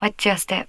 adjust it.